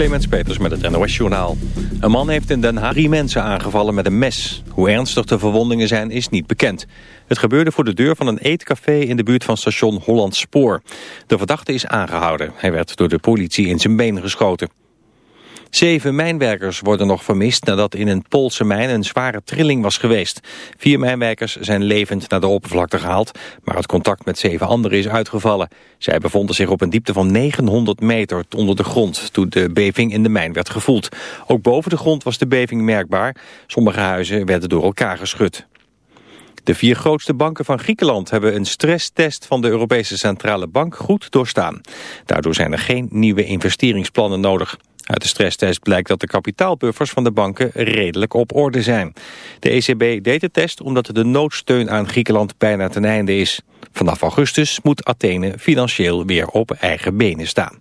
Clemens Peters met het NOS Journaal. Een man heeft in Den Haag drie mensen aangevallen met een mes. Hoe ernstig de verwondingen zijn is niet bekend. Het gebeurde voor de deur van een eetcafé in de buurt van station Holland Spoor. De verdachte is aangehouden. Hij werd door de politie in zijn been geschoten. Zeven mijnwerkers worden nog vermist nadat in een Poolse mijn een zware trilling was geweest. Vier mijnwerkers zijn levend naar de oppervlakte gehaald, maar het contact met zeven anderen is uitgevallen. Zij bevonden zich op een diepte van 900 meter onder de grond toen de beving in de mijn werd gevoeld. Ook boven de grond was de beving merkbaar. Sommige huizen werden door elkaar geschud. De vier grootste banken van Griekenland hebben een stresstest van de Europese Centrale Bank goed doorstaan. Daardoor zijn er geen nieuwe investeringsplannen nodig. Uit de stresstest blijkt dat de kapitaalbuffers van de banken redelijk op orde zijn. De ECB deed de test omdat de noodsteun aan Griekenland bijna ten einde is. Vanaf augustus moet Athene financieel weer op eigen benen staan.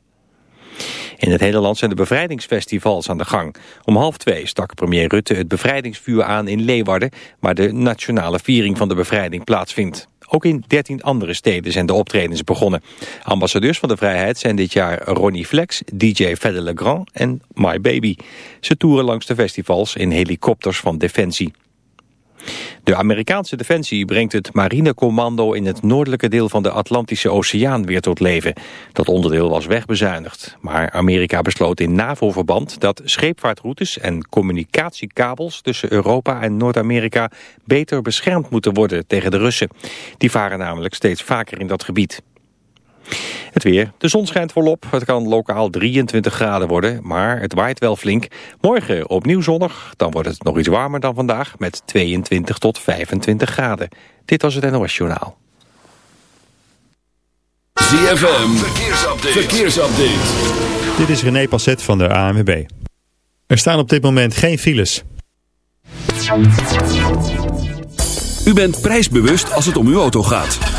In het hele land zijn de bevrijdingsfestivals aan de gang. Om half twee stak premier Rutte het bevrijdingsvuur aan in Leeuwarden... waar de nationale viering van de bevrijding plaatsvindt. Ook in 13 andere steden zijn de optredens begonnen. Ambassadeurs van de vrijheid zijn dit jaar Ronnie Flex, DJ Fedde Legrand en My Baby. Ze toeren langs de festivals in helikopters van Defensie. De Amerikaanse defensie brengt het marinecommando in het noordelijke deel van de Atlantische Oceaan weer tot leven. Dat onderdeel was wegbezuinigd. Maar Amerika besloot in NAVO-verband dat scheepvaartroutes en communicatiekabels tussen Europa en Noord-Amerika beter beschermd moeten worden tegen de Russen. Die varen namelijk steeds vaker in dat gebied. Het weer. De zon schijnt volop. Het kan lokaal 23 graden worden, maar het waait wel flink. Morgen opnieuw zonnig. Dan wordt het nog iets warmer dan vandaag met 22 tot 25 graden. Dit was het NOS Journaal. ZFM. Verkeersupdate. Verkeersupdate. Dit is René Passet van de ANWB. Er staan op dit moment geen files. U bent prijsbewust als het om uw auto gaat.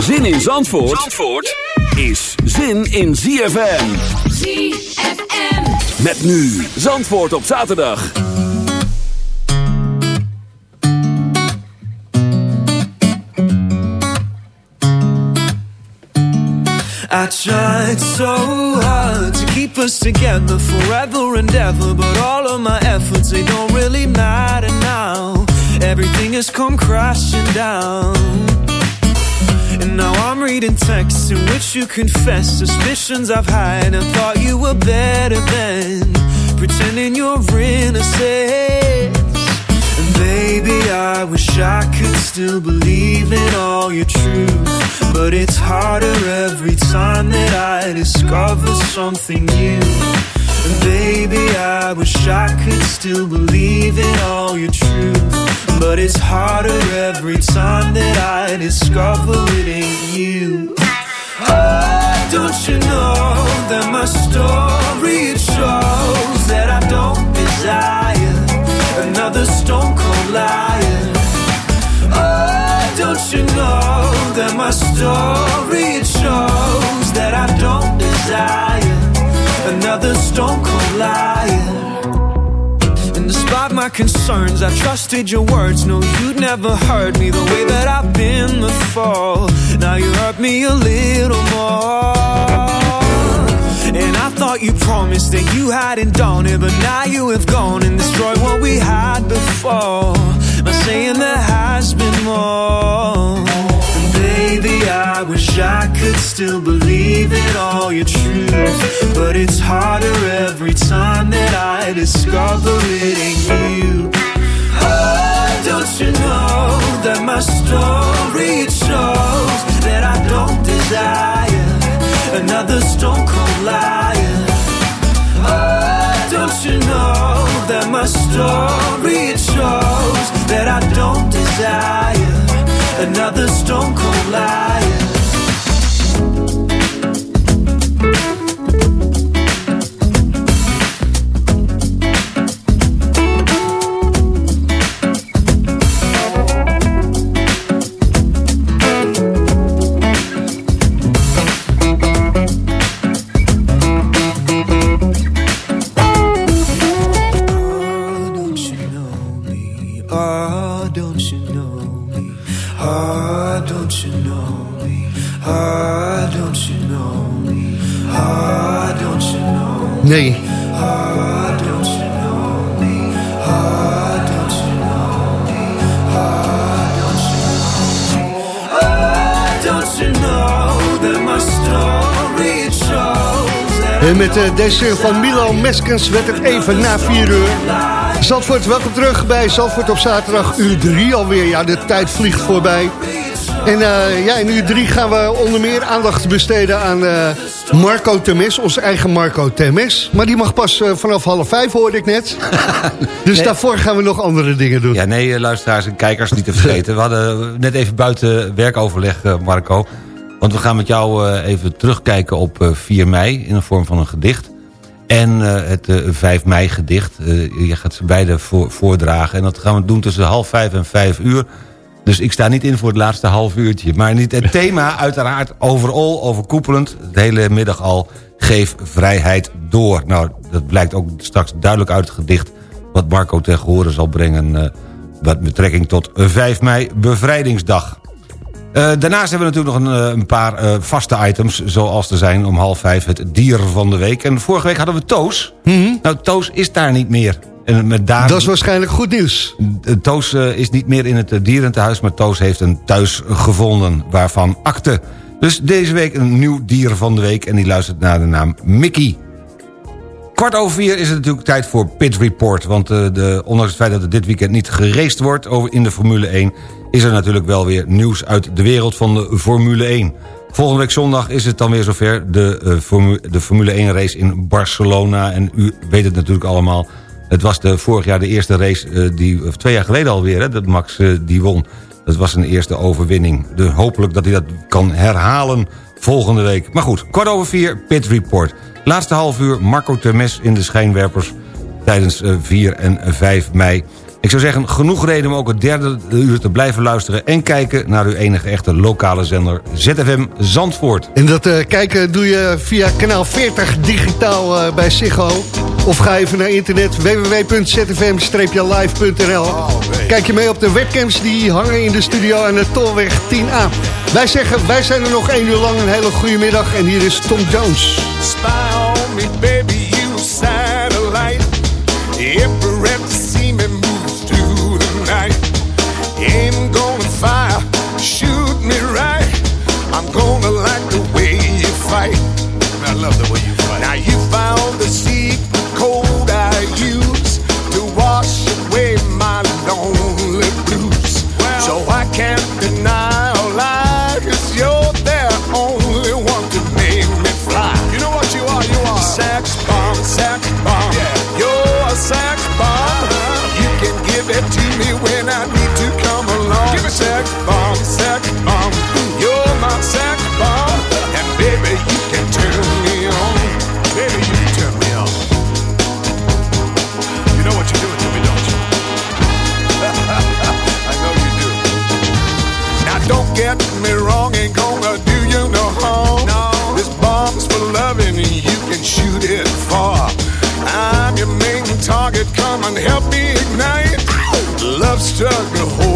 Zin in Zandvoort, Zandvoort is zin in ZFM. ZFM. Met nu Zandvoort op zaterdag. I tried so hard to keep us together forever and ever, but all of my efforts they don't really matter now. Everything has come crashing down. And now I'm reading texts in which you confess suspicions I've had and thought you were better than pretending you're innocent. And baby, I wish I could still believe in all your truth. But it's harder every time that I discover something new. Baby, I wish I could still believe in all your truth. But it's harder every time that I discover it ain't you. Oh, don't you know that my story it shows that I don't desire another stone cold liar. Oh, don't you know that my story my concerns, I trusted your words. No, you'd never hurt me the way that I've been the fall Now you hurt me a little more. And I thought you promised that you hadn't done it, but now you have gone and destroyed what we had before. By saying there has been more. Baby, I wish I could still believe in all your truth. But it's harder every time that I discover it ain't you. Oh, don't you know that my story shows that I don't desire another stone cold liar. Oh, don't you know that my story shows that I don't desire another stone cold liar. Met eh, deze van Milo Meskens werd het even na 4 uur. Zandvoort, welkom terug bij Zandvoort op zaterdag, uur 3 alweer. Ja, de tijd vliegt voorbij. En eh, ja, in uur 3 gaan we onder meer aandacht besteden aan eh, Marco Temes, onze eigen Marco Temes. Maar die mag pas vanaf half vijf, hoorde ik net. dus daarvoor gaan we nog andere dingen doen. Ja, nee, luisteraars en kijkers niet te vergeten. We hadden net even buiten werkoverleg, Marco. Want we gaan met jou eh, even terugkijken op eh, 4 mei... in de vorm van een gedicht. En eh, het eh, 5 mei gedicht. Eh, je gaat ze beide voor, voordragen. En dat gaan we doen tussen half vijf en vijf uur. Dus ik sta niet in voor het laatste half uurtje. Maar niet, het thema uiteraard overal, overkoepelend... de hele middag al, geef vrijheid door. Nou, dat blijkt ook straks duidelijk uit het gedicht... wat Marco tegen horen zal brengen... eh, met betrekking tot 5 mei, bevrijdingsdag. Eh, daarnaast hebben we natuurlijk nog een, eh, een paar eh, vaste items... zoals er zijn om half vijf het dier van de week. En vorige week hadden we Toos. Nou, Toos is daar niet meer. En met daar... Dat is waarschijnlijk goed nieuws. Toos is niet meer in het eh, dierentehuis... maar Toos heeft een thuis gevonden, waarvan akte. Dus deze week een nieuw dier van de week... en die luistert naar de naam Mickey. Kwart over vier is het natuurlijk tijd voor Pit Report. Want de, ondanks het feit dat er dit weekend niet geraced wordt over in de Formule 1... is er natuurlijk wel weer nieuws uit de wereld van de Formule 1. Volgende week zondag is het dan weer zover de, eh, Formu- de Formule 1 race in Barcelona. En u weet het natuurlijk allemaal. Het was de, vorig jaar de eerste race, eh, die, twee jaar geleden alweer... Hè, dat Max eh, die won. Dat was een eerste overwinning. De, hopelijk dat hij dat kan herhalen volgende week. Maar goed, kwart over vier, Pit Report. Laatste half uur, Marco Termes in de schijnwerpers... tijdens eh, 4 en 5 mei. Ik zou zeggen, genoeg reden om ook het derde uur te blijven luisteren... en kijken naar uw enige echte lokale zender ZFM Zandvoort. En dat eh, kijken doe je via kanaal 40 digitaal eh, bij Ziggo. Of ga even naar internet www.zfm-live.nl Kijk je mee op de webcams die hangen in de studio aan de Tolweg 10A. Wij zeggen, wij zijn er nog één uur lang. Een hele goede middag. En hier is Tom Jones. Spy on me, baby, love the way and help me ignite. Love struggle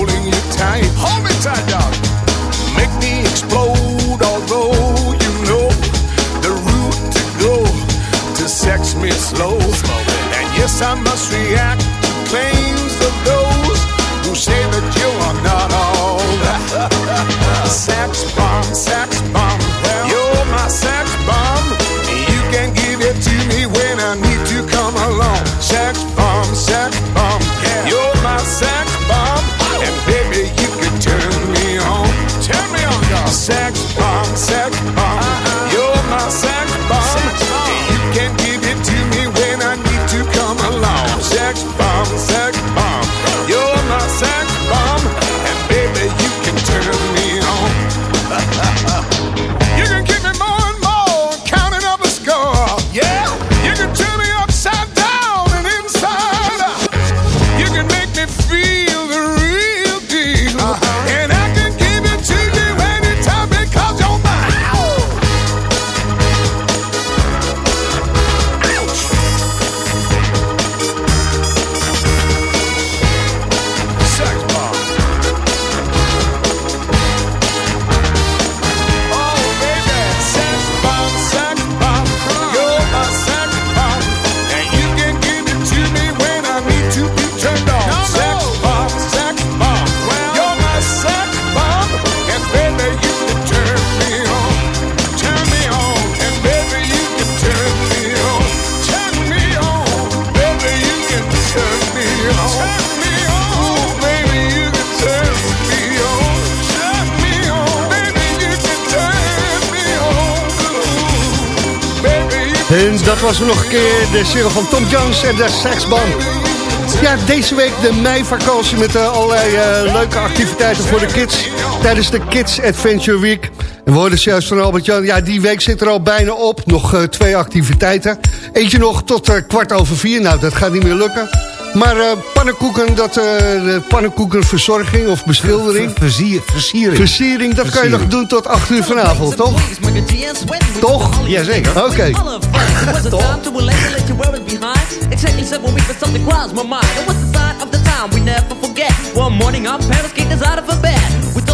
En dat was nog een keer de single van Tom Jones en de Saxband. Ja, deze week de meivakantie met uh, allerlei uh, leuke activiteiten voor de kids. Tijdens de Kids Adventure Week. En we hoorden juist van Albert-Jan, ja, die week zit er al bijna op. Nog uh, twee activiteiten. Eentje nog tot kwart over vier. Nou, dat gaat niet meer lukken. Maar uh, pannenkoeken, dat, uh, pannenkoekenverzorging of beschildering... Versier, versiering. Versiering, dat kan je nog doen tot 8 uur vanavond, toch? Toch? Jazeker. Oké. Okay. We never forget. One morning our parents kicked us out of a bed.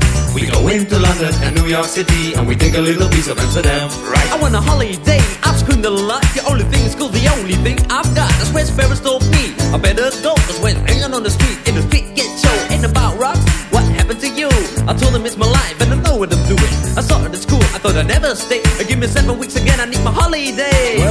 We go into London and New York City and we take a little piece of Amsterdam, right? I want a holiday, I've screamed a lot. The only thing is cool, the only thing I've got. That's where Ferris told me. I better go, cause when hanging on the street, in the street get show, ain't about rocks. What happened to you? I told him it's my life and I know what I'm doing. I it at school, I thought I'd never stay. Give me seven weeks again, I need my holiday. Well,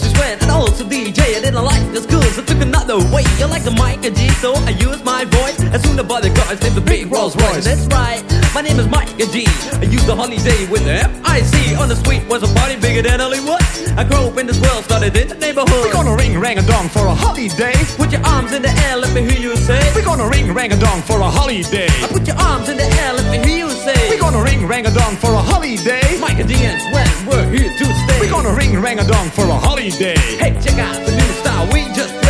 times we went, and also DJ, I didn't like this good so took another way. You like the mic and G, so I use my voice. As soon as I the cars, named the big Rolls Royce. That's right, my name is Mike and G. I used the holiday with the F-I-C. On the street was a party bigger than Hollywood. I grew up in this world, started in the neighborhood. We gonna ring rang a dong for a holiday. Put your arms in the air, let me hear you say. We gonna ring rang a dong for a holiday. I put your arms in the air, let me hear you say. We gonna ring rang a dong for a holiday. Mike and D and Swen, we're here to stay. We gonna ring rang a dong for a holiday. Hey, check out the new style we just played.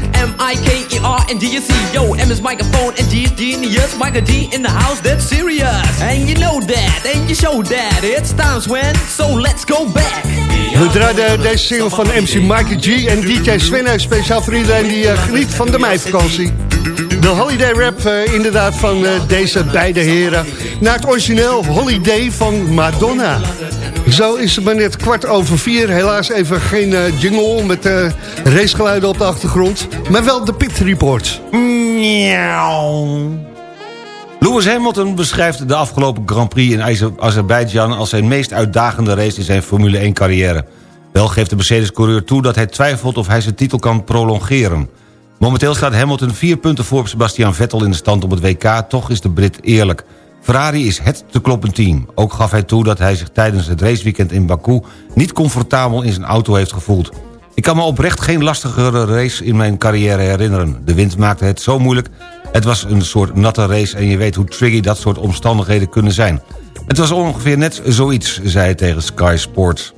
M I K E R N D U C. Yo, M is microphone and G is genius. Micah G in the house, that's serious. And you know that, and you show that. It's times when, so let's go back. We draaiden deze single van MC Mikey G en DJ Sven speciaal voor iedereen die uh, geniet van de meivakantie. De Holiday Rap uh, inderdaad van uh, deze beide heren. Naar het origineel Holiday van Madonna. Zo is het maar net kwart over vier. Helaas even geen uh, jingle met uh, racegeluiden op de achtergrond. Maar wel de Pit Report. Lewis Hamilton beschrijft de afgelopen Grand Prix in Azerbeidzjan... als zijn meest uitdagende race in zijn Formule 1-carrière. Wel geeft de Mercedes-coureur toe dat hij twijfelt of hij zijn titel kan prolongeren. Momenteel staat Hamilton vier punten voor Sebastian Vettel in de stand op het WK... toch is de Brit eerlijk. Ferrari is het te kloppen team. Ook gaf hij toe dat hij zich tijdens het raceweekend in Baku... niet comfortabel in zijn auto heeft gevoeld. Ik kan me oprecht geen lastigere race in mijn carrière herinneren. De wind maakte het zo moeilijk. Het was een soort natte race en je weet hoe tricky dat soort omstandigheden kunnen zijn. Het was ongeveer net zoiets, zei hij tegen Sky Sports.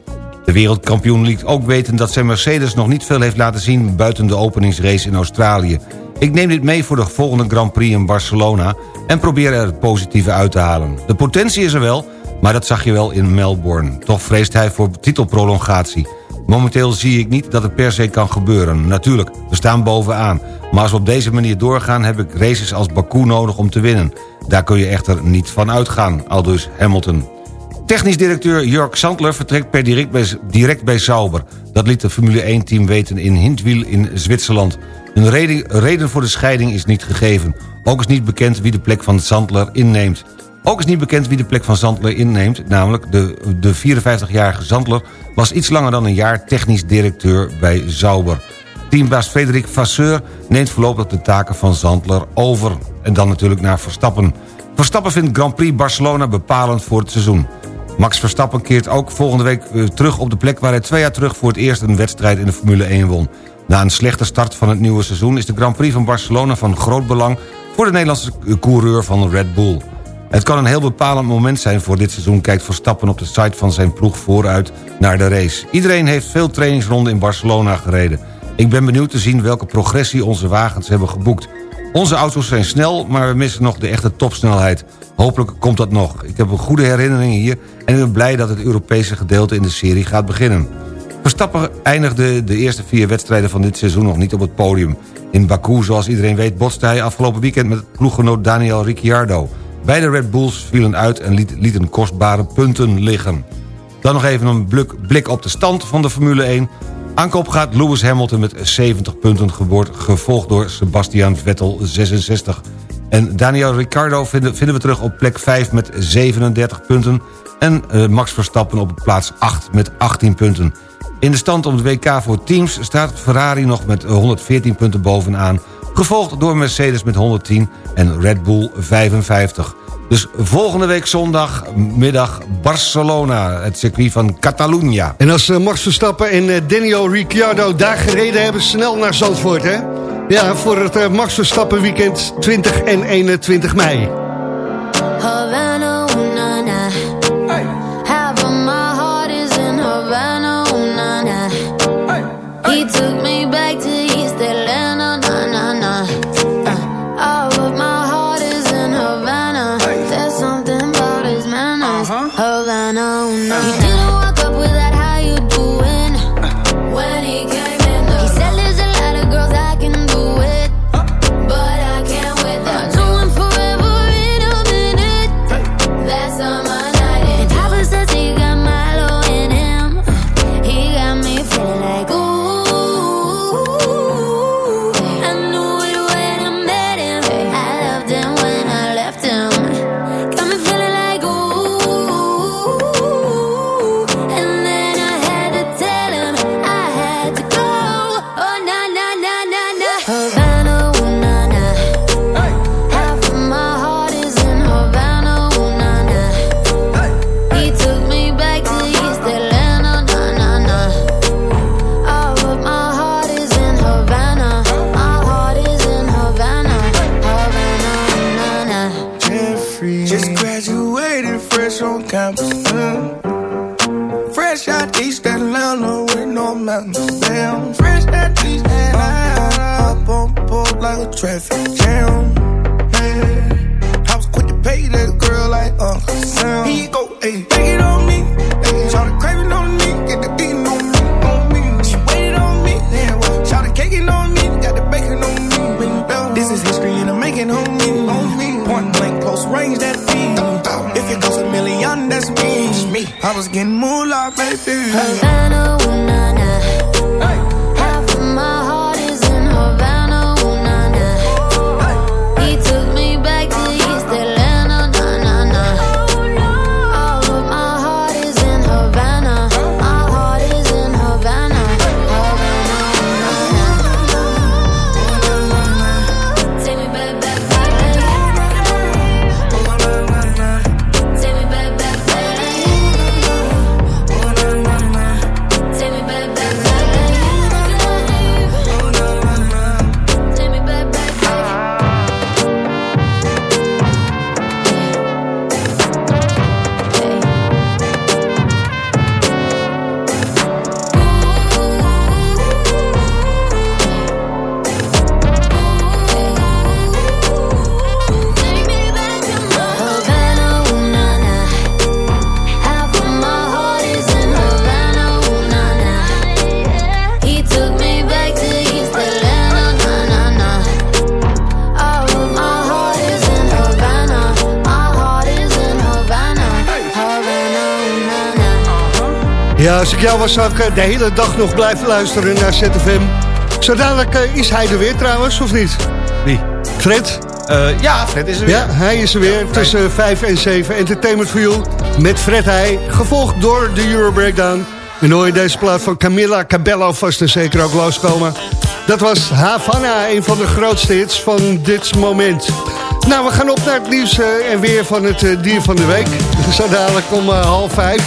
De wereldkampioen liet ook weten dat zijn Mercedes nog niet veel heeft laten zien... buiten de openingsrace in Australië. Ik neem dit mee voor de volgende Grand Prix in Barcelona... en probeer er het positieve uit te halen. De potentie is er wel, maar dat zag je wel in Melbourne. Toch vreest hij voor titelprolongatie. Momenteel zie ik niet dat het per se kan gebeuren. Natuurlijk, we staan bovenaan. Maar als we op deze manier doorgaan... heb ik races als Baku nodig om te winnen. Daar kun je echter niet van uitgaan, aldus Hamilton. Technisch directeur Jörg Sandler vertrekt per direct bij, Sauber. Dat liet de Formule 1-team weten in Hindwiel in Zwitserland. Een reden, reden voor de scheiding is niet gegeven. Ook is niet bekend wie de plek van Sandler inneemt. Ook is niet bekend wie de plek van Zandler inneemt... namelijk de, de 54-jarige Zandler was iets langer dan een jaar... technisch directeur bij Zauber. Teambaas Frederik Vasseur neemt voorlopig de taken van Zandler over. En dan natuurlijk naar Verstappen. Verstappen vindt Grand Prix Barcelona bepalend voor het seizoen. Max Verstappen keert ook volgende week eh, terug op de plek... waar hij twee jaar terug voor het eerst een wedstrijd in de Formule 1 won. Na een slechte start van het nieuwe seizoen... is de Grand Prix van Barcelona van groot belang... voor de Nederlandse coureur van Red Bull. Het kan een heel bepalend moment zijn voor dit seizoen... kijkt Verstappen op de site van zijn ploeg vooruit naar de race. Iedereen heeft veel trainingsronden in Barcelona gereden. Ik ben benieuwd te zien welke progressie onze wagens hebben geboekt. Onze auto's zijn snel, maar we missen nog de echte topsnelheid. Hopelijk komt dat nog. Ik heb een goede herinnering hier... en ik ben blij dat het Europese gedeelte in de serie gaat beginnen. Verstappen eindigde de eerste vier wedstrijden van dit seizoen nog niet op het podium. In Baku, zoals iedereen weet, botste hij afgelopen weekend met ploeggenoot Daniel Ricciardo. Beide Red Bulls vielen uit en liet, lieten kostbare punten liggen. Dan nog even een blik, op de stand van de Formule 1. Aankoop gaat Lewis Hamilton met 70 punten geboord... gevolgd door Sebastian Vettel 66. En Daniel Ricciardo vinden, vinden we terug op plek 5 met 37 punten... en uh, Max Verstappen op plaats 8 met 18 punten. In de stand om het WK voor teams staat Ferrari nog met 114 punten bovenaan... gevolgd door Mercedes met 110 en Red Bull 55. Dus volgende week zondagmiddag Barcelona, het circuit van Catalunya. En als uh, Max Verstappen en uh, Daniel Ricciardo daar gereden hebben... snel naar Zandvoort, hè? Ja, voor het uh, Max Verstappen weekend 20 en 21 mei. If it goes a million, that's me. I was getting moolah, baby. Havana, Ja, als ik jou was, zou ik eh, de hele dag nog blijven luisteren naar ZFM. Zo dadelijk eh, is hij er weer trouwens, of niet? Wie? Fred? Eh, ja, Fred is er weer. Ja, hij is er weer tussen 5 en 7. Entertainment for You met Fred Heij. Gevolgd door de Euro Breakdown. En hoor je deze plaat van Camilla Cabello vast en zeker ook loskomen. Dat was Havana, een van de grootste hits van dit moment. Nou, we gaan op naar het nieuws en weer van het dier van de week. Zo dadelijk om half vijf.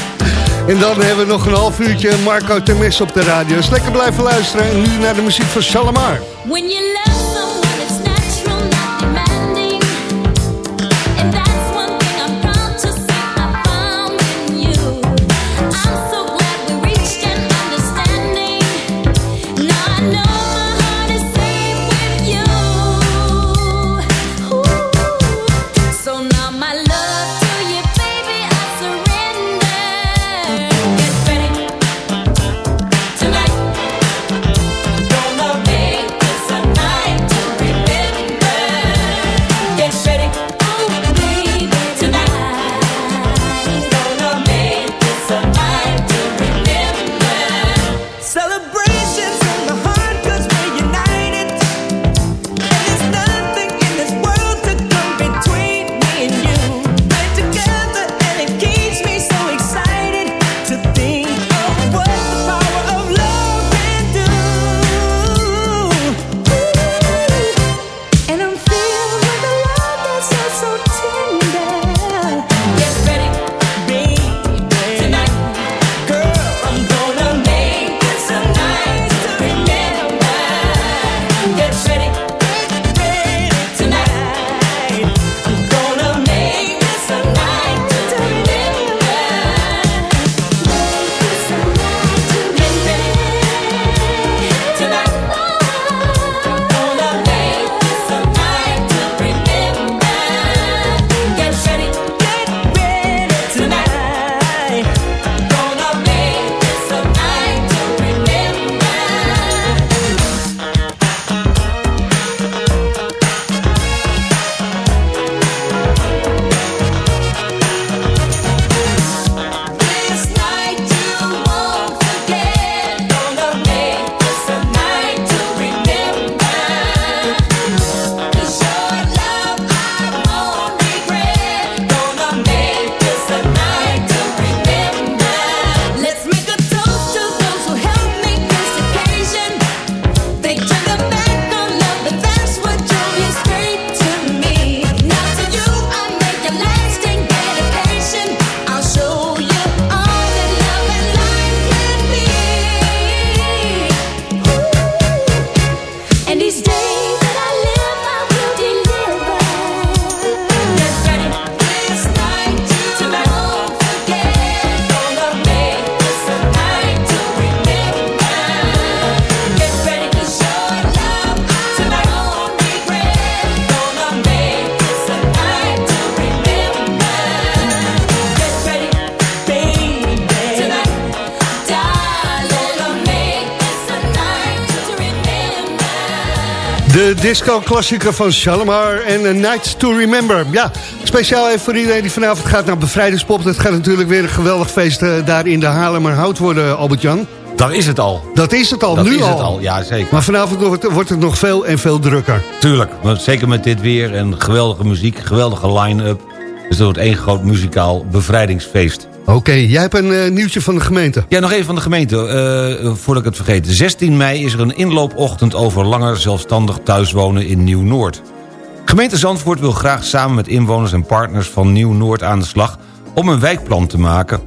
En dan hebben we nog een half uurtje Marco Temes op de radio. Dus lekker blijven luisteren. En nu naar de muziek van Shalamar. When you disco-klassieker van Shalimar en A Night to Remember. Ja, speciaal even voor iedereen die vanavond gaat naar Bevrijdingspop. Dat gaat natuurlijk weer een geweldig feest eh, daar in de Haarlemmerhout worden, Albert-Jan. Dat is het al. Dat is het al, Dat nu is al. het al, ja zeker. Maar vanavond wordt, wordt het nog veel en veel drukker. Tuurlijk, want zeker met dit weer en geweldige muziek, geweldige line-up. Dus dat wordt één groot muzikaal bevrijdingsfeest. Oké, jij hebt een eh, nieuwtje van de gemeente. Ja, nog even van de gemeente, eh, voordat ik het vergeet. 16 mei is er een inloopochtend over langer zelfstandig thuiswonen in Nieuw-Noord. Gemeente Zandvoort wil graag samen met inwoners en partners van Nieuw-Noord aan de slag... om een wijkplan te maken.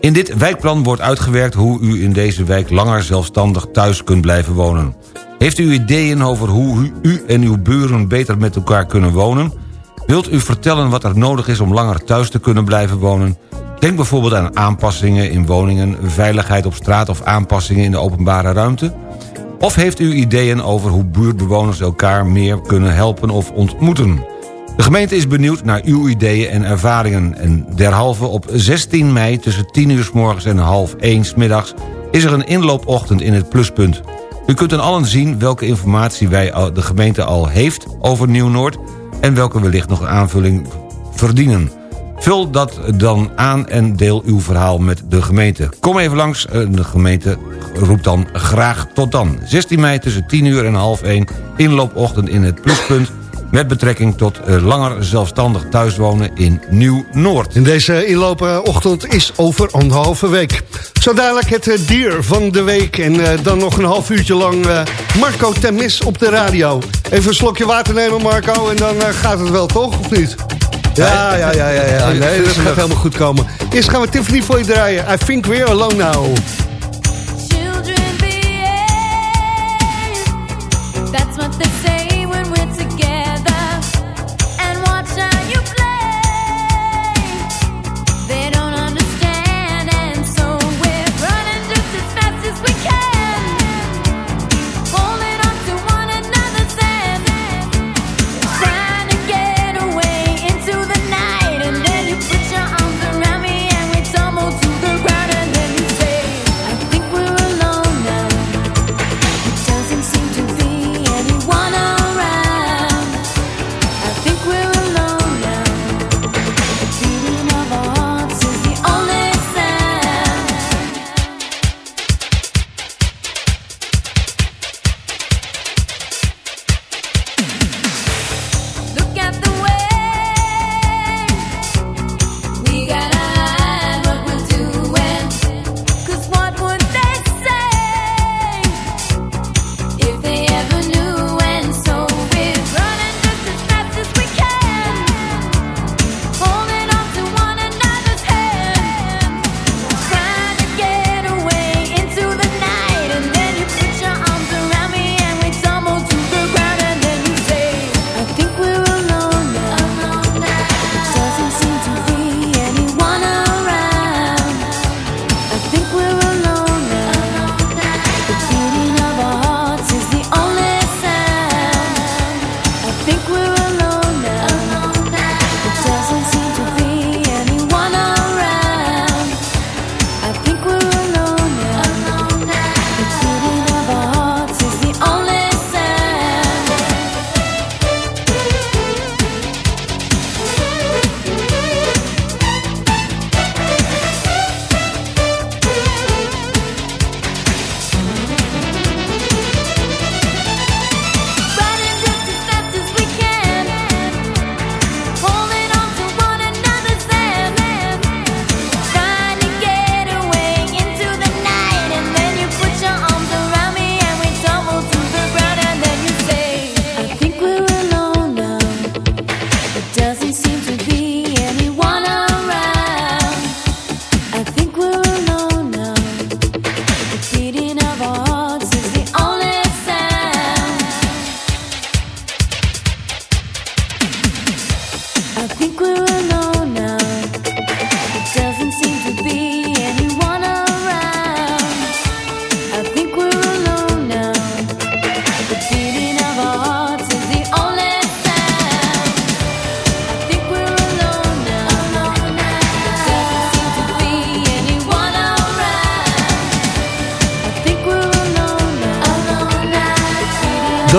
In dit wijkplan wordt uitgewerkt hoe u in deze wijk langer zelfstandig thuis kunt blijven wonen. Heeft u ideeën over hoe u en uw buren beter met elkaar kunnen wonen? Wilt u vertellen wat er nodig is om langer thuis te kunnen blijven wonen? Denk bijvoorbeeld aan aanpassingen in woningen, veiligheid op straat of aanpassingen in de openbare ruimte. Of heeft u ideeën over hoe buurtbewoners elkaar meer kunnen helpen of ontmoeten? De gemeente is benieuwd naar uw ideeën en ervaringen. En derhalve op 16 mei tussen 10 uur s morgens en half 1 s middags... is er een inloopochtend in het Pluspunt. U kunt dan allen zien welke informatie wij de gemeente al heeft over Nieuw-Noord... en welke wellicht nog aanvulling verdienen. Vul dat dan aan en deel uw verhaal met de gemeente. Kom even langs, eh, de gemeente roept dan graag tot dan. 16 mei tussen 10 uur en half 1, inloopochtend in het pluspunt... met betrekking tot eh, langer zelfstandig thuiswonen in Nieuw-Noord. En deze inloopochtend is over anderhalve week. Zo dadelijk het eh, dier van de week. En dan nog een half uurtje lang Marco Temis op de radio. Even een slokje water nemen, Marco, en dan gaat het wel, toch? Of niet? Ja, ja, ja, ja. ja. Nee, dat gaat helemaal goed komen. Eerst gaan we Tiffany voor je draaien. I think we're alone now.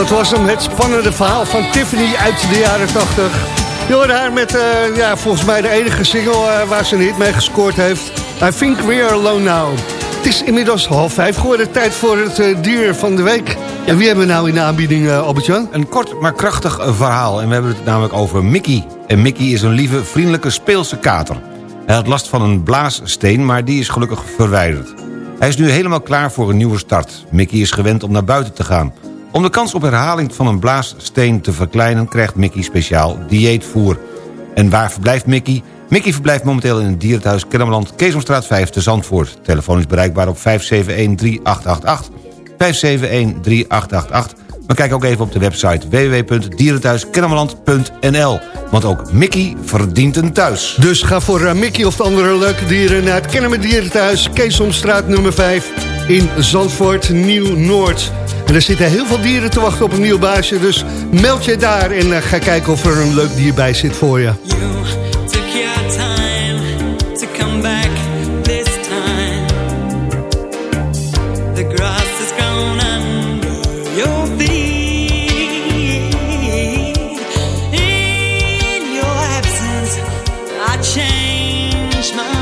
Dat was hem, het spannende verhaal van Tiffany uit de jaren 80. Je hoorde haar met, eh, ja, volgens mij de enige single eh, waar ze een hit mee gescoord heeft. I think we're alone now. Het is inmiddels half vijf geworden, tijd voor het eh, dier van de week. En wie hebben we nou in de aanbieding, uh, Albert-Jan? Een kort maar krachtig verhaal. En we hebben het namelijk over Mickey. En Mickey is een lieve, vriendelijke, speelse kater. Hij had last van een blaassteen, maar die is gelukkig verwijderd. Hij is nu helemaal klaar voor een nieuwe start. Mickey is gewend om naar buiten te gaan. Om de kans op herhaling van een blaassteen te verkleinen... krijgt Mickey speciaal dieetvoer. En waar verblijft Mickey? Mickey verblijft momenteel in het dierenthuis Kennemerland... Keesomstraat 5 te Zandvoort. Telefoon is bereikbaar op 571-3888. 571-3888. Maar kijk ook even op de website www.dierenthuiskennemerland.nl. Want ook Mickey verdient een thuis. Dus ga voor eh, Mickey of de andere leuke dieren naar het Kennemer Dierenthuis, Keesomstraat nummer 5 in Zandvoort, Nieuw-Noord. En er zitten heel veel dieren te wachten op een nieuw baasje, dus meld je daar en eh, ga kijken of er een leuk dier bij zit voor je. Took your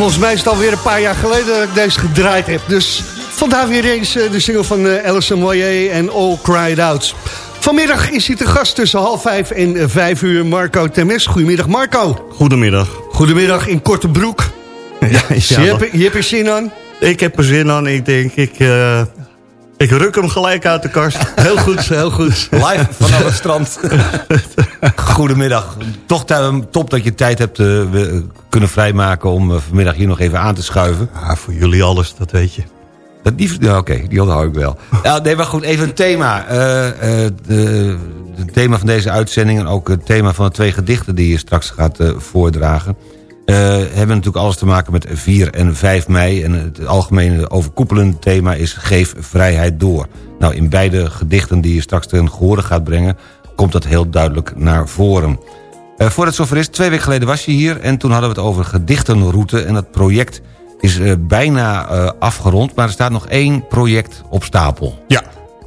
volgens mij is het alweer een paar jaar geleden dat ik deze gedraaid heb. Dus vandaar weer eens eh, de single van eh, Alison Moyer en All Cried Out. Vanmiddag is hij te gast tussen half vijf en eh, vijf uur. Marco Temes. Goedemiddag Marco. Goedemiddag. Goedemiddag in korte broek. Ja, je, hebt, je hebt er zin aan? Ik heb er zin aan. Ik denk, ik, ik ruk hem gelijk uit de kast. Heel goed, heel goed. Live vanaf het strand. Goedemiddag. Toch tu- top dat je tijd hebt eh, kunnen vrijmaken om eh, vanmiddag hier nog even aan te schuiven. Ja, voor jullie alles, dat weet je. Dat, die, Oké, die onthoud ik wel. Ja, nee, maar goed, even een thema. Eh, eh, het thema van deze uitzending en ook het thema van de twee gedichten... die je straks gaat eh, voordragen... eh, hebben natuurlijk alles te maken met 4 en 5 mei. En het algemene overkoepelende thema is geef vrijheid door. Nou, in beide gedichten die je straks ten gehore gaat brengen... komt dat heel duidelijk naar voren. Eh voordat het zover is, twee weken geleden was je hier... en toen hadden we het over gedichtenroute. En dat project is eh, bijna afgerond... maar er staat nog één project op stapel. Ja.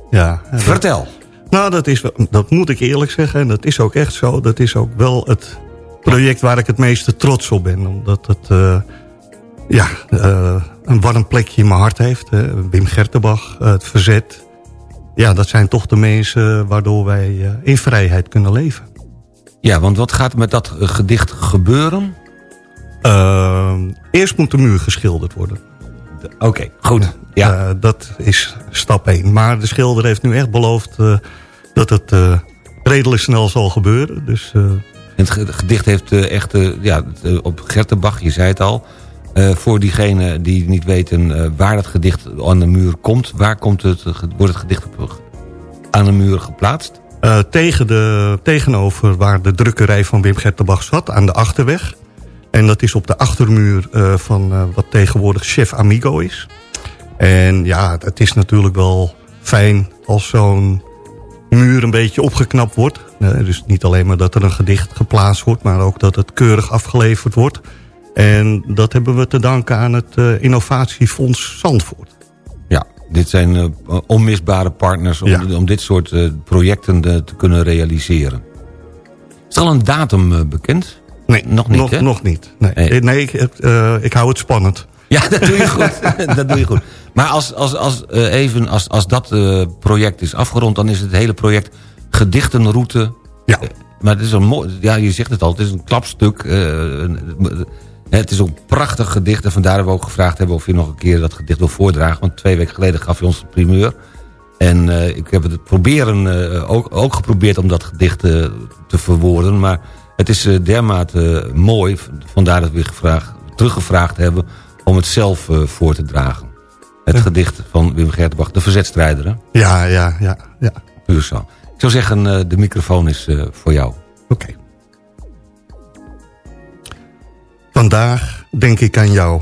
ja Vertel. nou, dat, is, dat moet ik eerlijk zeggen. En dat is ook echt zo. Dat is ook wel het project waar ik het meeste trots op ben. Omdat het eh, ja, eh, een warm plekje in mijn hart heeft. hè. Wim Gertenbach, eh, het verzet. Ja, dat zijn toch de mensen waardoor wij in vrijheid kunnen leven. Ja, want wat gaat met dat gedicht gebeuren? Eerst moet de muur geschilderd worden. Oké, goed. Ja. Dat is stap 1. Maar de schilder heeft nu echt beloofd dat het redelijk snel zal gebeuren. Dus Het ge- gedicht heeft eh, echt eh, ja, eh, op Gertenbach, je zei het al... voor diegenen die niet weten waar dat gedicht aan de muur komt... waar komt het, wordt het gedicht op, aan de muur geplaatst? tegen de, tegenover waar de drukkerij van Wim Gertenbach zat, aan de Achterweg. En dat is op de achtermuur van wat tegenwoordig Chef Amigo is. En ja, het is natuurlijk wel fijn als zo'n muur een beetje opgeknapt wordt. Eh, dus niet alleen maar dat er een gedicht geplaatst wordt... maar ook dat het keurig afgeleverd wordt. En dat hebben we te danken aan het eh, Innovatiefonds Zandvoort. Ja, dit zijn eh, onmisbare partners om, Ja. om dit soort projecten te kunnen realiseren. Is er al een datum bekend? Nee, nog niet, nog, nog niet. Nee, Nee. Nee ik, ik hou het spannend. Ja, dat doe je goed. dat doe je goed. Maar als, als, als, eh, even, als, als dat eh, project is afgerond... dan is het hele project gedichtenroute... Ja. Eh, maar het is een mooi... Ja, je zegt het al, het is een klapstuk. een- het is een prachtig gedicht. En vandaar hebben we ook gevraagd hebben of je nog een keer dat gedicht wil voordragen. Want twee weken geleden gaf je ons de primeur. En ik heb het proberen, ook, ook geprobeerd om dat gedicht te verwoorden. Maar Het is dermate mooi, vandaar dat we gevraagd, teruggevraagd hebben... om het zelf eh, voor te dragen. Het gedicht van Wim Gertenbach, de verzetstrijder. Hè? Ja, ja, ja. ja. Puur zo. Ik zou zeggen, eh, de microfoon is eh, voor jou. Oké. Vandaag denk ik aan jou.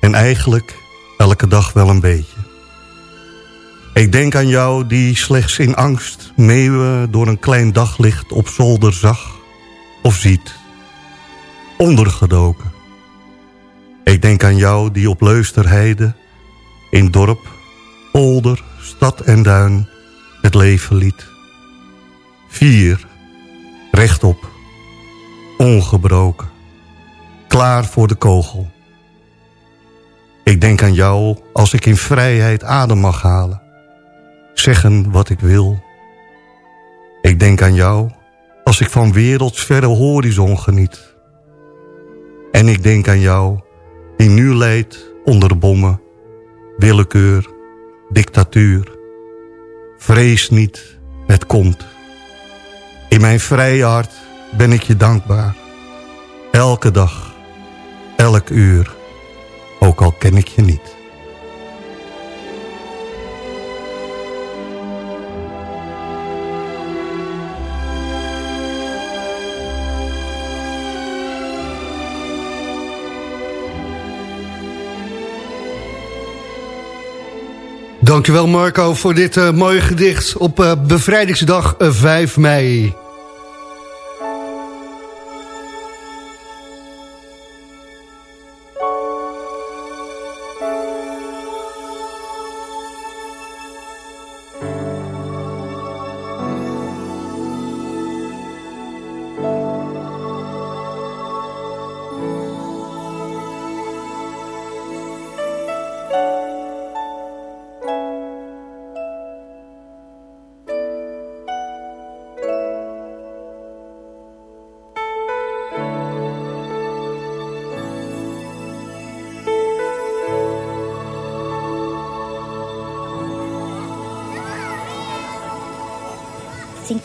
En eigenlijk elke dag wel een beetje. Ik denk aan jou die slechts in angst meeuwen door een klein daglicht op zolder zag of ziet. Ondergedoken. Ik denk aan jou die op Leusterheide, in dorp, polder, stad en duin het leven liet. Vier, rechtop, ongebroken, klaar voor de kogel. Ik denk aan jou als ik in vrijheid adem mag halen. Zeggen wat ik wil. Ik denk aan jou als ik van werelds verre horizon geniet. En ik denk aan jou die nu leidt onder bommen, willekeur, dictatuur. Vrees niet, het komt. In mijn vrije hart ben ik je dankbaar. Elke dag, elk uur, ook al ken ik je niet. Dankjewel Marco voor dit eh, mooie gedicht op eh, bevrijdingsdag eh, 5 mei.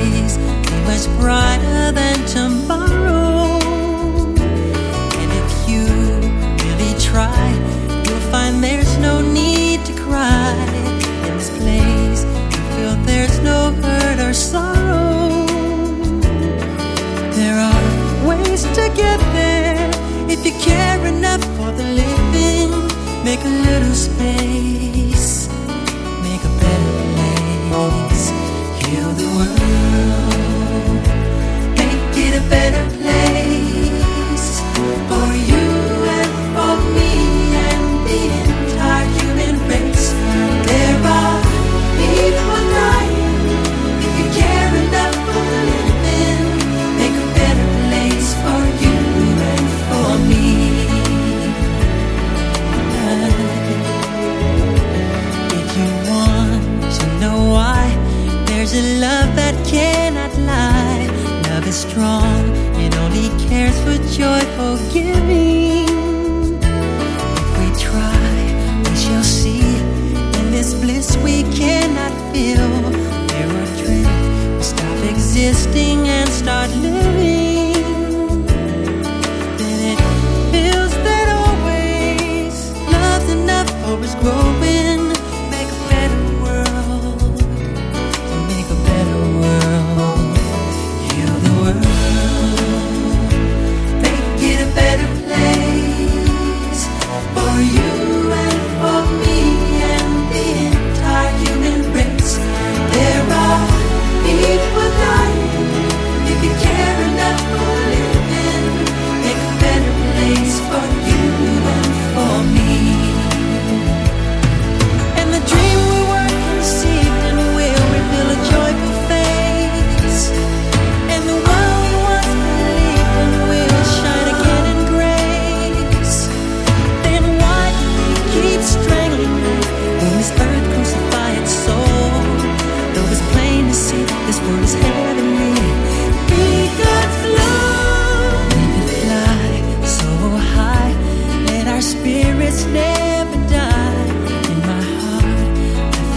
This place much brighter than tomorrow. And if you really try, you'll find there's no need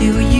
you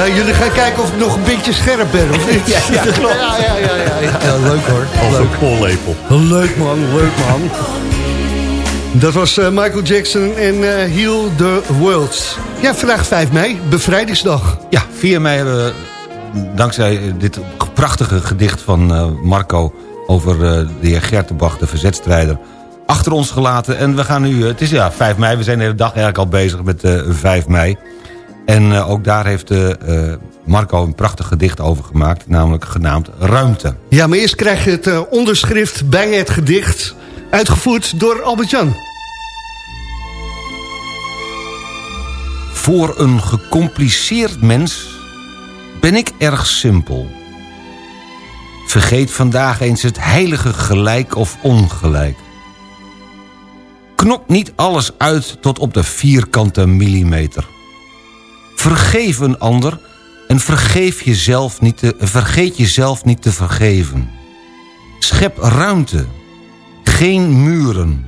Ja, jullie gaan kijken of ik nog een beetje scherp ben, of niet? Ja, ja, klopt. Ja, ja, ja, ja, ja. Ja, leuk hoor. Als een pollepel. Leuk man, leuk man. Dat was eh, Michael Jackson en eh, Heal the World. Ja, vandaag 5 mei, bevrijdingsdag. Ja, 4 mei hebben we, dankzij dit prachtige gedicht van eh, Marco... over eh, de heer Gertenbach, de verzetstrijder, achter ons gelaten. En we gaan nu, het is ja 5 mei, we zijn de hele dag eigenlijk al bezig met eh 5 mei. En eh, ook daar heeft eh, eh, Marco een prachtig gedicht over gemaakt... namelijk genaamd Ruimte. Ja, maar eerst krijg je het onderschrift bij het gedicht... uitgevoerd door Albert-Jan. Voor een gecompliceerd mens ben ik erg simpel. Vergeet vandaag eens het heilige gelijk of ongelijk. Knop niet alles uit tot op de vierkante millimeter. Vergeef een ander en vergeef jezelf niet te, vergeet jezelf niet te vergeven. Schep ruimte, geen muren.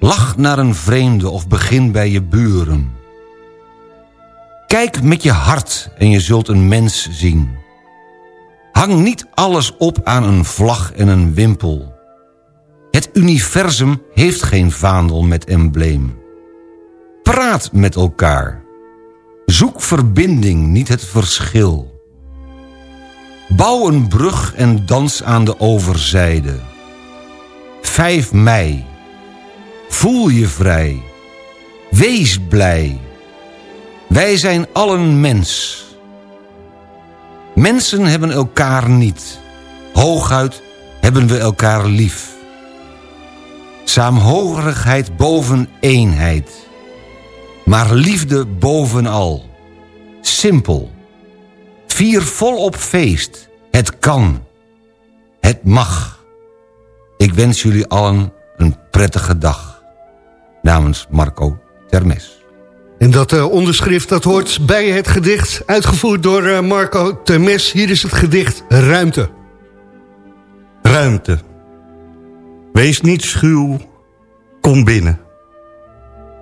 Lach naar een vreemde of begin bij je buren. Kijk met je hart en je zult een mens zien. Hang niet alles op aan een vlag en een wimpel. Het universum heeft geen vaandel met embleem. Praat met elkaar. Zoek verbinding, niet het verschil. Bouw een brug en dans aan de overzijde. 5 mei. Voel je vrij. Wees blij. Wij zijn allen mens. Mensen hebben elkaar niet. Hooguit hebben we elkaar lief. Saamhorigheid boven eenheid. Maar liefde bovenal. Simpel. Vier volop feest. Het kan. Het mag. Ik wens jullie allen een prettige dag. Namens Marco Termes. En dat eh, onderschrift dat hoort bij het gedicht... uitgevoerd door eh, Marco Temes. Hier is het gedicht Ruimte. Ruimte. Wees niet schuw, kom binnen.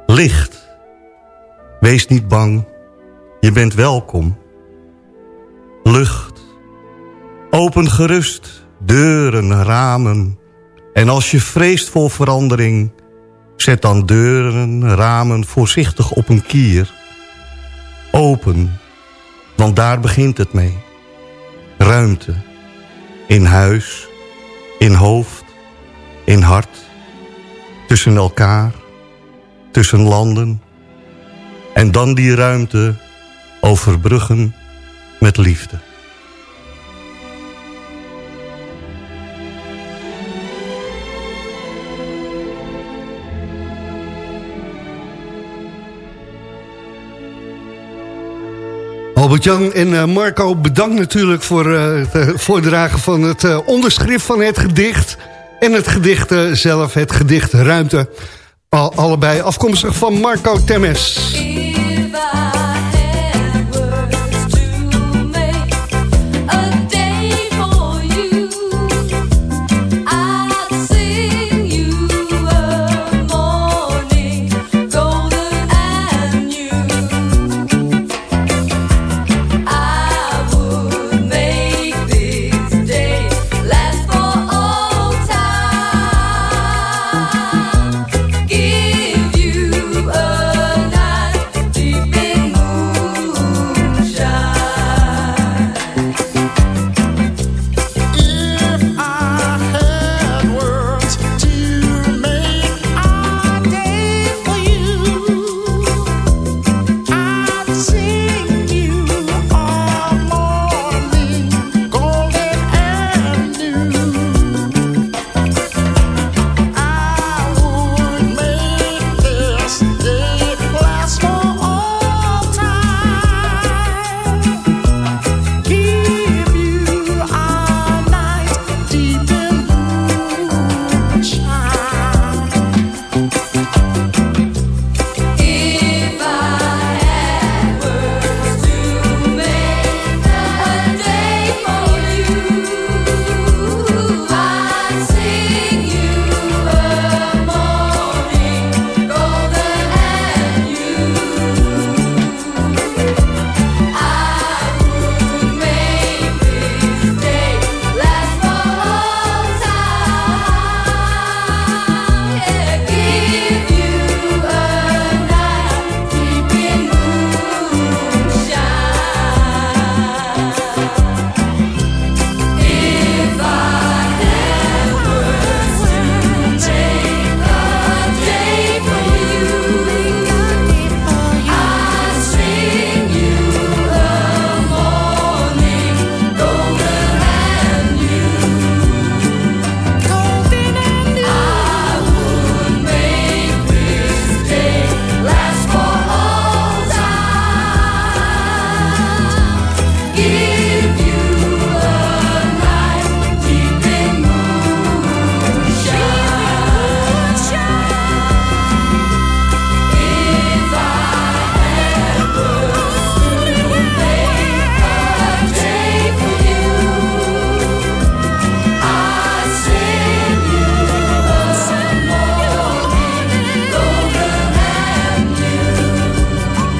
Licht. Wees niet bang, je bent welkom. Lucht. Open gerust, deuren, ramen. En als je vreest voor verandering... zet dan deuren, ramen voorzichtig op een kier. Open, want daar begint het mee. Ruimte. In huis, in hoofd, in hart. Tussen elkaar, tussen landen. En dan die ruimte overbruggen met liefde. Albert-Jan en eh, Marco, bedankt natuurlijk voor eh, het eh, voordragen van het onderschrift van het gedicht. En het gedicht zelf, het gedicht Ruimte. Al, allebei afkomstig van Marco Temes.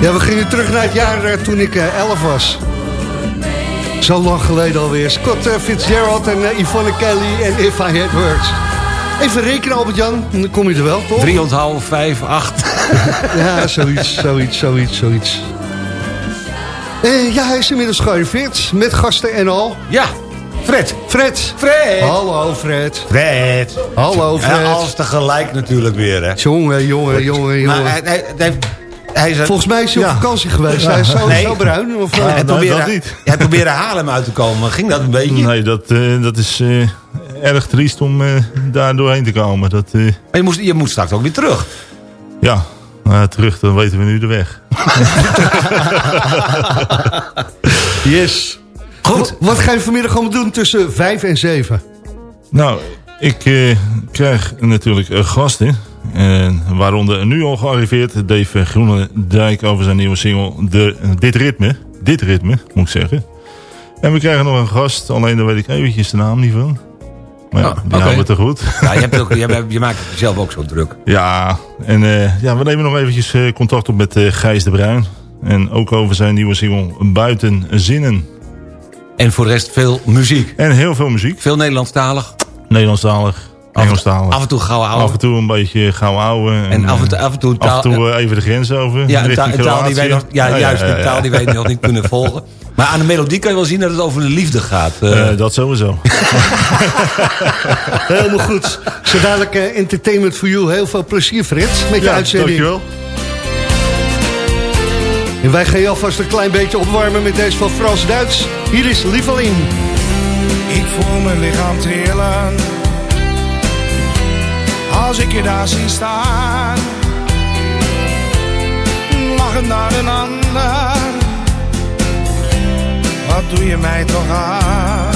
Ja, we gingen terug naar het jaar eh, toen ik eh, 11 was. Zo lang geleden alweer. Scott eh, Fitzgerald en eh, Yvonne Kelly en If I Had Words. Even rekenen, Albert-Jan. Dan kom je er wel, toch? Drie onthouden, vijf, acht. Ja, zoiets, zoiets, zoiets, zoiets. Eh, ja, hij is inmiddels gearriveerd. Met gasten en al. Ja, Fred. Fred. Fred. Hallo, Fred. Fred. Hallo, Fred. Ja, alles tegelijk natuurlijk weer, hè. Jongen, jongen, jongen, Maar jongen. hij, hij, hij, hij is Volgens mij is hij Ja. op vakantie geweest. Hij is zo, Nee. zo bruin. Of, Ja, hij, probeerde, dat niet. hij probeerde Haarlem uit te komen. Ging dat een beetje? Nee, dat, eh, dat is eh, erg triest om eh, daar doorheen te komen. Dat, eh, Maar je, moest, je moet straks ook weer terug. ja, terug, dan weten we nu de weg. Yes. Goed. Wat ga je vanmiddag allemaal doen tussen 5 en 7? Nou, ik eh, krijg natuurlijk gasten. En waaronder nu al gearriveerd Dave Groenendijk over zijn nieuwe single de, Dit Ritme. Dit Ritme, moet ik zeggen. En we krijgen nog een gast, alleen daar weet ik eventjes de naam niet van. Maar ja, Oh, die we te goed. Ja, je, hebt ook, je, maakt het jezelf ook zo druk. Ja, en eh, ja, we nemen nog eventjes eh, contact op met eh, Gijs de Bruin. En ook over zijn nieuwe single Buiten Zinnen. En voor de rest veel muziek. En heel veel muziek. Veel Nederlandstalig. Nederlandstalig, Engelstalig. Af en toe gauw ouwe. Af en toe een beetje gauw ouwe. En af en toe, af en toe, af en taal, toe eh, even de grens over. ja, een, taal, taal die wij nog, ja, juist, ja, een taal die wij nog niet kunnen volgen. Maar aan de melodie kan je wel zien dat het over de liefde gaat. eh. Eh, dat sowieso. Helemaal goed. Zo dadelijk eh, Entertainment for You. Heel veel plezier, Fred, met je ja, uitzending. dankjewel. En wij gaan je alvast een klein beetje opwarmen met deze van Frans-Duits. Hier is Lieveling. Ik voel mijn lichaam trillen Als ik je daar zie staan. Lachend naar een ander. Wat doe je mij toch aan?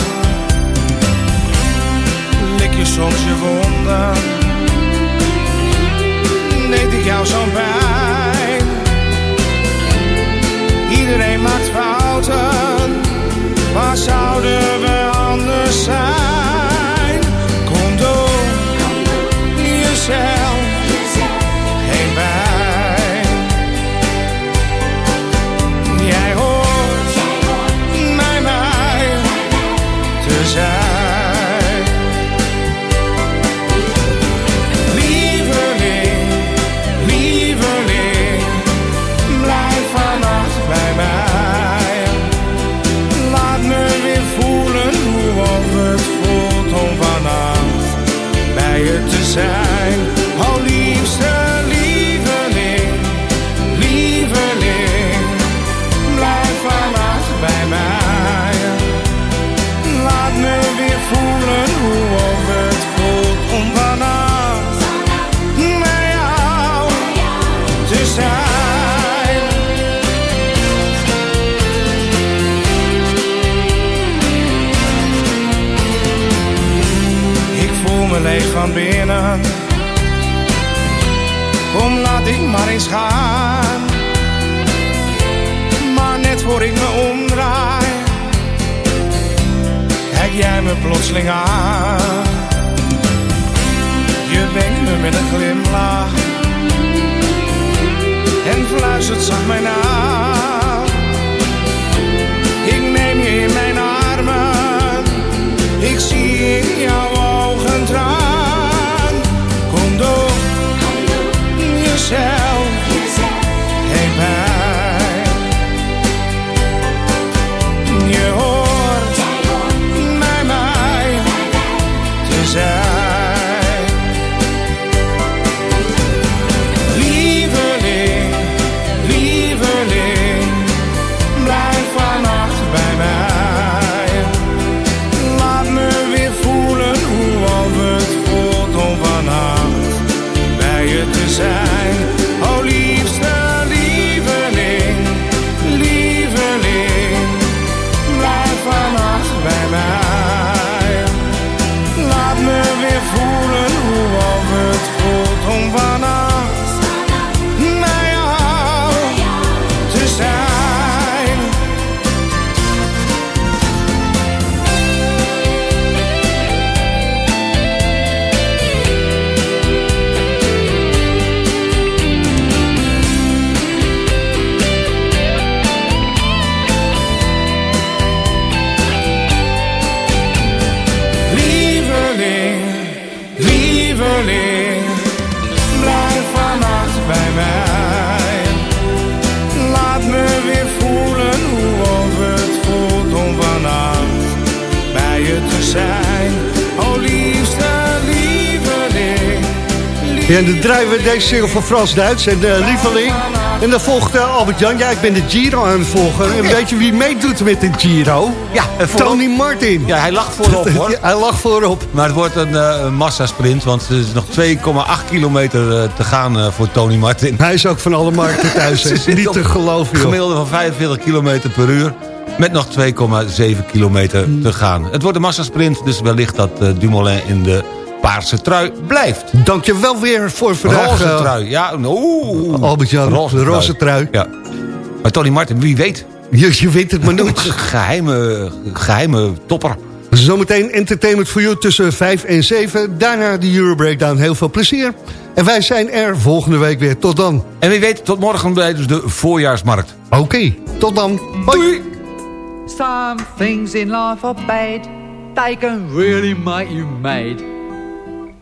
Lik je soms je wonden? Deed ik jou zo'n pijn? Iedereen maakt fouten. Waar zouden we anders zijn? Jezelf binnen. Kom, laat ik maar eens gaan. Maar net voor ik me omdraai, kijk jij me plotseling aan. Je wenkt me met een glimlach en fluistert zacht mij na. Ik neem je in mijn armen. Ik zie in Ja, en dan draaien we deze single van Frans Duits en de lieveling. En dan volgt eh, Albert-Jan. Ja, ik ben de Giro aan het volgen. En weet je wie meedoet met de Giro? Ja, en voorop- Tony Martin. Ja, hij lacht voorop hoor. Ja, hij lag voorop. Maar het wordt een, eh, een massasprint, want er is nog 2,8 kilometer eh, te gaan eh, voor Tony Martin. Hij is ook van alle markten thuis. zit Niet te geloven, gemiddelde van 45 kilometer per uur. Met nog 2,7 kilometer te gaan. Het wordt een massasprint, dus wellicht dat eh, Dumoulin in de paarse trui blijft. Dank je wel weer voor vandaag. roze eh, trui, ja. Oeh. Albert-Jan, de roze trui. Ja. Maar Tony Martin, wie weet. Je, je weet het maar nooit. geheime, geheime topper. Zometeen entertainment voor jou tussen 5 en 7. Daarna de Euro Breakdown. Heel veel plezier. En wij zijn er volgende week weer. Tot dan. En wie weet, tot morgen bij dus de voorjaarsmarkt. Oké, tot dan. Hoi. Some things in life are bad. They can really make you mad.